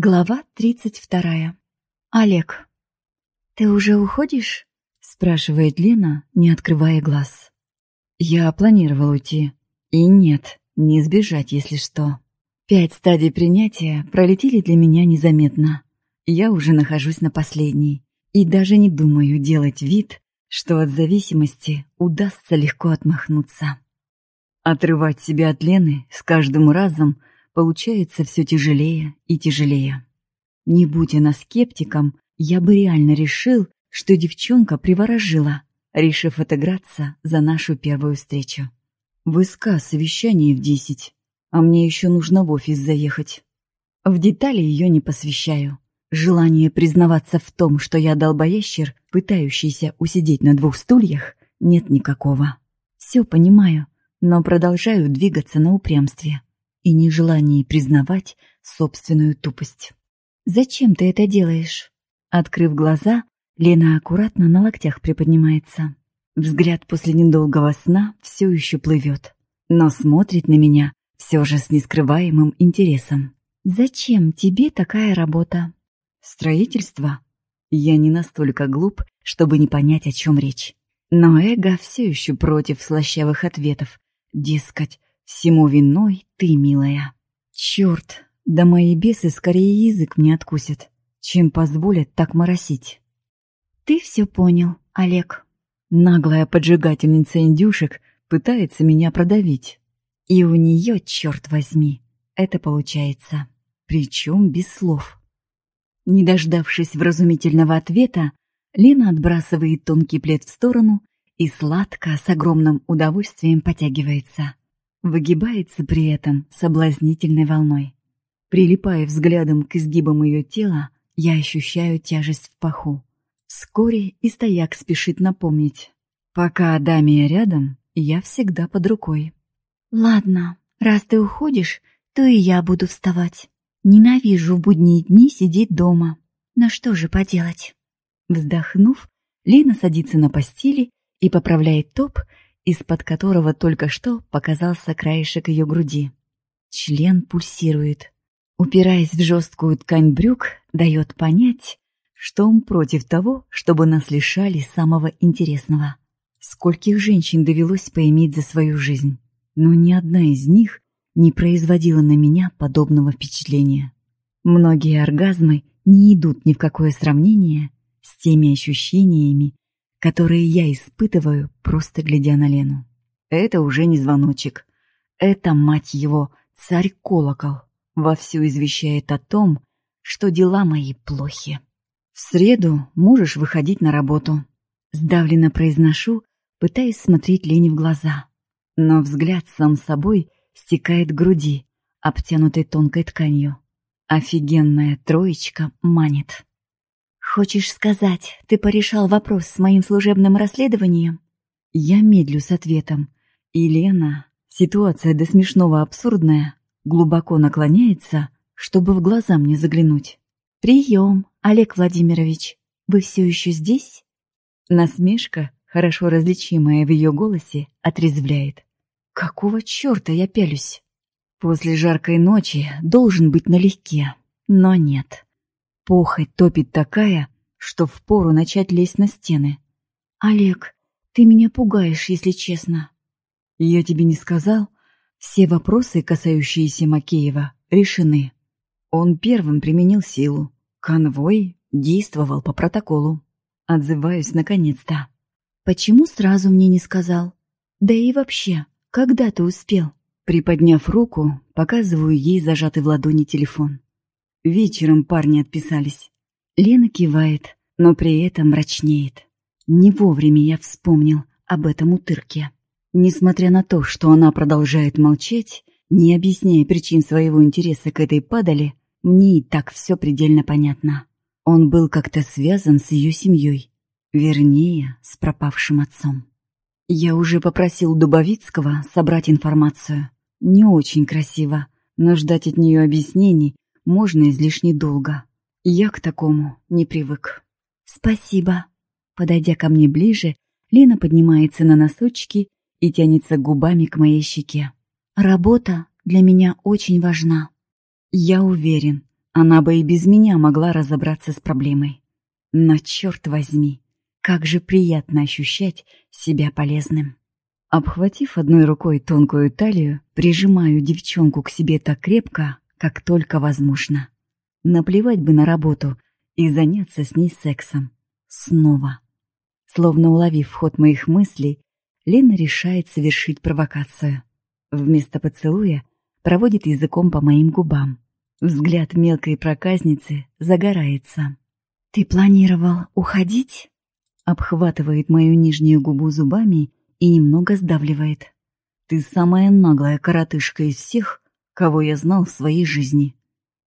Глава тридцать вторая. Олег. «Ты уже уходишь?» — спрашивает Лена, не открывая глаз. «Я планировал уйти. И нет, не сбежать, если что. Пять стадий принятия пролетели для меня незаметно. Я уже нахожусь на последней. И даже не думаю делать вид, что от зависимости удастся легко отмахнуться. Отрывать себя от Лены с каждым разом — получается все тяжелее и тяжелее. Не будь она скептиком, я бы реально решил, что девчонка приворожила, решив отыграться за нашу первую встречу. В СК совещание в десять, а мне еще нужно в офис заехать. В детали ее не посвящаю. Желание признаваться в том, что я долбоящер, пытающийся усидеть на двух стульях, нет никакого. Все понимаю, но продолжаю двигаться на упрямстве и нежелании признавать собственную тупость. «Зачем ты это делаешь?» Открыв глаза, Лена аккуратно на локтях приподнимается. Взгляд после недолгого сна все еще плывет, но смотрит на меня все же с нескрываемым интересом. «Зачем тебе такая работа?» «Строительство?» Я не настолько глуп, чтобы не понять, о чем речь. Но эго все еще против слащавых ответов. Дескать, Всему виной ты, милая. Черт, да мои бесы скорее язык мне откусят, чем позволят так моросить. Ты все понял, Олег. Наглая поджигательница индюшек пытается меня продавить. И у нее, черт возьми, это получается. Причем без слов. Не дождавшись вразумительного ответа, Лена отбрасывает тонкий плед в сторону и сладко, с огромным удовольствием потягивается выгибается при этом соблазнительной волной. Прилипая взглядом к изгибам ее тела, я ощущаю тяжесть в паху. Вскоре и стояк спешит напомнить. Пока Адамия рядом, я всегда под рукой. «Ладно, раз ты уходишь, то и я буду вставать. Ненавижу в будние дни сидеть дома. Но что же поделать?» Вздохнув, Лена садится на постели и поправляет топ, из-под которого только что показался краешек ее груди. Член пульсирует. Упираясь в жесткую ткань брюк, дает понять, что он против того, чтобы нас лишали самого интересного. Скольких женщин довелось поиметь за свою жизнь, но ни одна из них не производила на меня подобного впечатления. Многие оргазмы не идут ни в какое сравнение с теми ощущениями, которые я испытываю, просто глядя на Лену. Это уже не звоночек. Это, мать его, царь-колокол вовсю извещает о том, что дела мои плохи. В среду можешь выходить на работу. Сдавленно произношу, пытаясь смотреть Лене в глаза. Но взгляд сам собой стекает к груди, обтянутой тонкой тканью. Офигенная троечка манит. «Хочешь сказать, ты порешал вопрос с моим служебным расследованием?» Я медлю с ответом. И Лена, ситуация до смешного абсурдная, глубоко наклоняется, чтобы в глаза мне заглянуть. «Прием, Олег Владимирович. Вы все еще здесь?» Насмешка, хорошо различимая в ее голосе, отрезвляет. «Какого черта я пялюсь?» После жаркой ночи должен быть налегке, но нет. Похоть топит такая, что впору начать лезть на стены. «Олег, ты меня пугаешь, если честно». «Я тебе не сказал?» Все вопросы, касающиеся Макеева, решены. Он первым применил силу. Конвой действовал по протоколу. Отзываюсь наконец-то. «Почему сразу мне не сказал? Да и вообще, когда ты успел?» Приподняв руку, показываю ей зажатый в ладони телефон. Вечером парни отписались. Лена кивает, но при этом мрачнеет. Не вовремя я вспомнил об этом утырке. Несмотря на то, что она продолжает молчать, не объясняя причин своего интереса к этой падали, мне и так все предельно понятно. Он был как-то связан с ее семьей, вернее, с пропавшим отцом. Я уже попросил Дубовицкого собрать информацию. Не очень красиво, но ждать от нее объяснений можно излишне долго. Я к такому не привык. «Спасибо». Подойдя ко мне ближе, Лена поднимается на носочки и тянется губами к моей щеке. «Работа для меня очень важна». Я уверен, Она бы и без меня могла разобраться с проблемой. Но черт возьми, как же приятно ощущать себя полезным. Обхватив одной рукой тонкую талию, прижимаю девчонку к себе так крепко, как только возможно. Наплевать бы на работу и заняться с ней сексом. Снова. Словно уловив ход моих мыслей, Лена решает совершить провокацию. Вместо поцелуя проводит языком по моим губам. Взгляд мелкой проказницы загорается. «Ты планировал уходить?» Обхватывает мою нижнюю губу зубами и немного сдавливает. «Ты самая наглая коротышка из всех, кого я знал в своей жизни.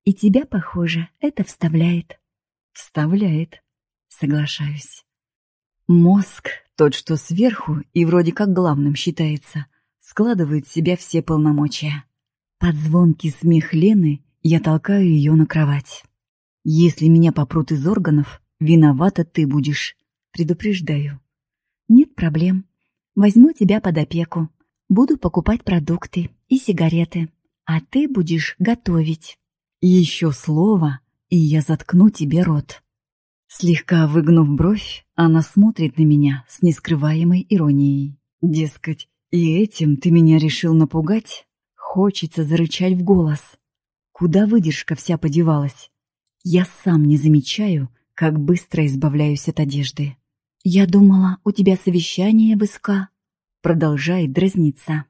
И тебя, похоже, это вставляет». «Вставляет», соглашаюсь. Мозг, тот, что сверху и вроде как главным считается, складывает в себя все полномочия. Под звонкий смех Лены я толкаю ее на кровать. «Если меня попрут из органов, виновата ты будешь», предупреждаю. «Нет проблем. Возьму тебя под опеку. Буду покупать продукты и сигареты, а ты будешь готовить. Еще слово, и я заткну тебе рот». Слегка выгнув бровь, она смотрит на меня с нескрываемой иронией. Дескать, и этим ты меня решил напугать? Хочется зарычать в голос. Куда выдержка вся подевалась? Я сам не замечаю, как быстро избавляюсь от одежды. «Я думала, у тебя совещание в СК», — продолжает дразниться.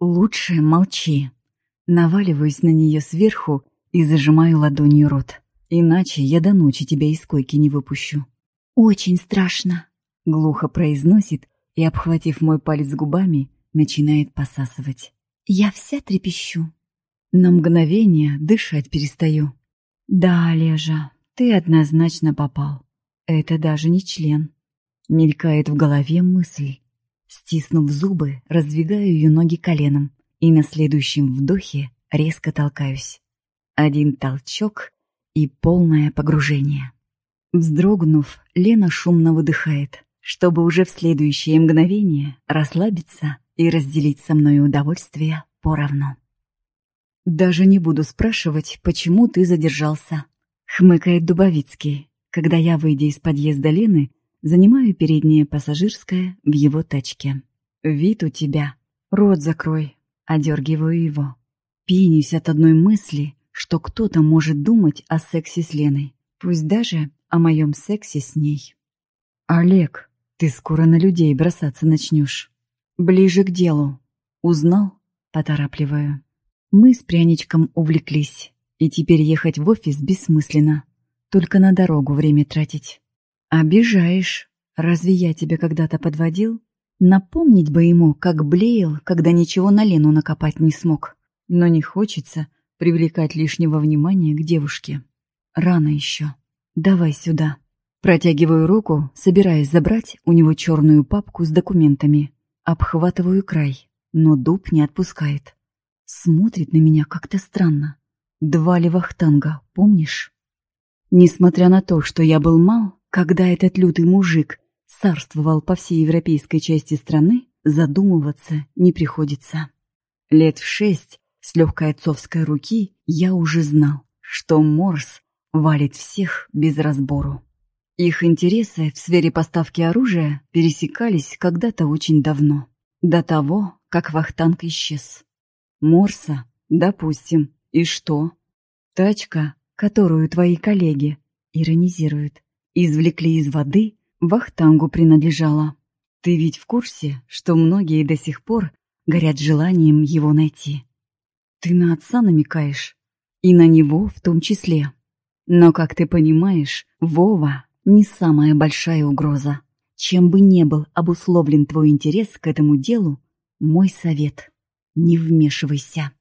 «Лучше молчи». Наваливаюсь на нее сверху и зажимаю ладонью рот. Иначе я до ночи тебя из койки не выпущу. «Очень страшно», — глухо произносит и, обхватив мой палец губами, начинает посасывать. Я вся трепещу. На мгновение дышать перестаю. «Да, Лежа, ты однозначно попал. Это даже не член». Мелькает в голове мысль. Стиснув зубы, раздвигаю ее ноги коленом и на следующем вдохе резко толкаюсь. Один толчок и полное погружение. Вздрогнув, Лена шумно выдыхает, чтобы уже в следующее мгновение расслабиться и разделить со мной удовольствие поровну. «Даже не буду спрашивать, почему ты задержался», — хмыкает Дубовицкий, когда я, выйдя из подъезда Лены, Занимаю переднее пассажирское в его тачке. «Вид у тебя. Рот закрой». Одергиваю его. Пенюсь от одной мысли, что кто-то может думать о сексе с Леной. Пусть даже о моем сексе с ней. «Олег, ты скоро на людей бросаться начнешь. Ближе к делу. Узнал?» Поторапливаю. Мы с пряничком увлеклись, и теперь ехать в офис бессмысленно. Только на дорогу время тратить. «Обижаешь. Разве я тебя когда-то подводил? Напомнить бы ему, как блеял, когда ничего на Лену накопать не смог. Но не хочется привлекать лишнего внимания к девушке. Рано еще. Давай сюда». Протягиваю руку, собираясь забрать у него черную папку с документами. Обхватываю край, но дуб не отпускает. Смотрит на меня как-то странно. Два левахтанга, помнишь? Несмотря на то, что я был мал, когда этот лютый мужик царствовал по всей европейской части страны, задумываться не приходится. Лет в шесть с легкой отцовской руки я уже знал, что Морс валит всех без разбору. Их интересы в сфере поставки оружия пересекались когда-то очень давно, до того, как Вахтанг исчез. Морса, допустим, и что? Тачка, которую твои коллеги иронизируют, извлекли из воды, Вахтангу принадлежала. Ты ведь в курсе, что многие до сих пор горят желанием его найти? Ты на отца намекаешь, и на него в том числе. Но, как ты понимаешь, Вова не самая большая угроза. Чем бы не был обусловлен твой интерес к этому делу, мой совет — не вмешивайся.